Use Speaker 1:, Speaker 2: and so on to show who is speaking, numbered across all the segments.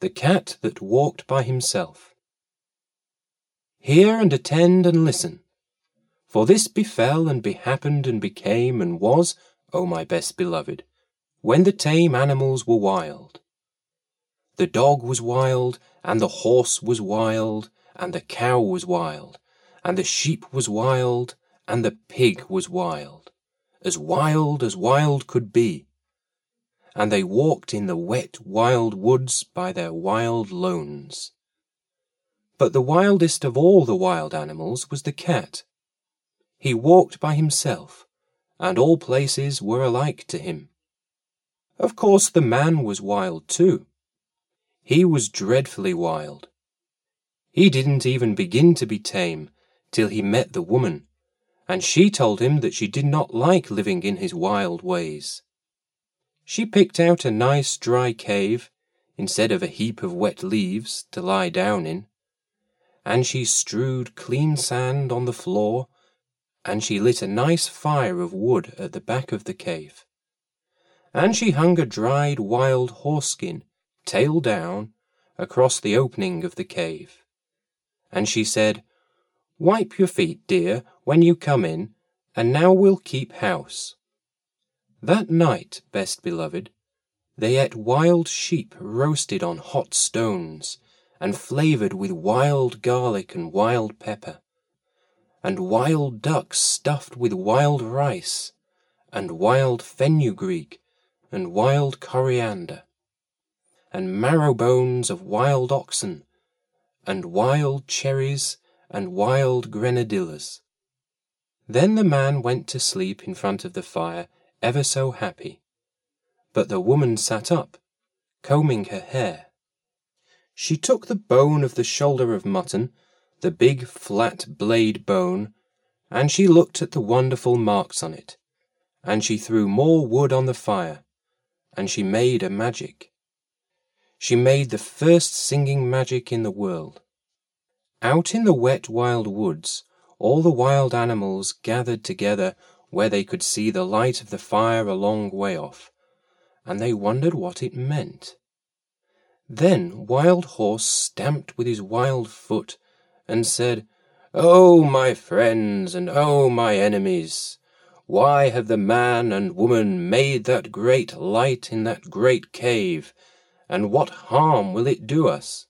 Speaker 1: The Cat That Walked by Himself. Hear and attend and listen. For this befell and behappened and became and was, O my best beloved, when the tame animals were wild. The dog was wild, and the horse was wild, and the cow was wild, and the sheep was wild, and the pig was wild, as wild as wild could be and they walked in the wet, wild woods by their wild lones. But the wildest of all the wild animals was the cat. He walked by himself, and all places were alike to him. Of course, the man was wild too. He was dreadfully wild. He didn't even begin to be tame till he met the woman, and she told him that she did not like living in his wild ways. She picked out a nice dry cave, instead of a heap of wet leaves, to lie down in. And she strewed clean sand on the floor, and she lit a nice fire of wood at the back of the cave. And she hung a dried wild horse-skin, tail down, across the opening of the cave. And she said, Wipe your feet, dear, when you come in, and now we'll keep house. That night, best beloved, they ate wild sheep roasted on hot stones, and flavored with wild garlic and wild pepper, and wild ducks stuffed with wild rice, and wild fenugreek, and wild coriander, and marrow bones of wild oxen, and wild cherries, and wild grenadillas. Then the man went to sleep in front of the fire ever so happy. But the woman sat up, combing her hair. She took the bone of the shoulder of mutton, the big flat blade bone, and she looked at the wonderful marks on it, and she threw more wood on the fire, and she made a magic. She made the first singing magic in the world. Out in the wet wild woods, all the wild animals gathered together where they could see the light of the fire a long way off, and they wondered what it meant. Then Wild Horse stamped with his wild foot and said, Oh, my friends, and oh, my enemies! Why have the man and woman made that great light in that great cave, and what harm will it do us?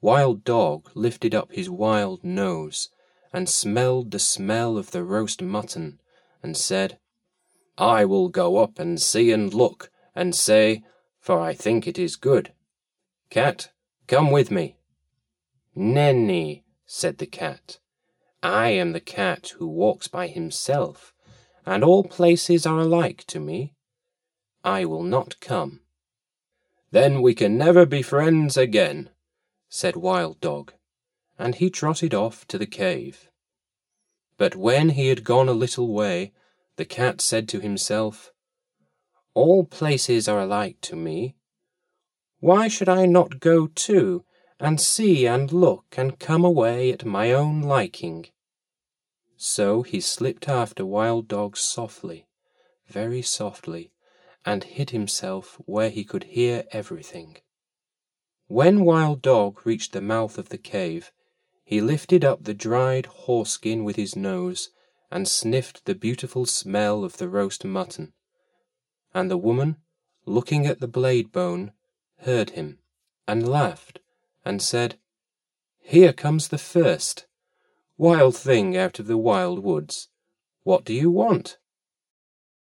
Speaker 1: Wild Dog lifted up his wild nose and smelled the smell of the roast mutton and said, I will go up and see and look, and say, for I think it is good. Cat, come with me. Nenni, said the cat, I am the cat who walks by himself, and all places are alike to me. I will not come. Then we can never be friends again, said Wild Dog, and he trotted off to the cave. But when he had gone a little way, the cat said to himself, All places are alike to me. Why should I not go too, and see and look and come away at my own liking? So he slipped after Wild Dog softly, very softly, and hid himself where he could hear everything. When Wild Dog reached the mouth of the cave, he lifted up the dried horse-skin with his nose, and sniffed the beautiful smell of the roast mutton. And the woman, looking at the blade bone, heard him, and laughed, and said, Here comes the first. Wild thing out of the wild woods. What do you want?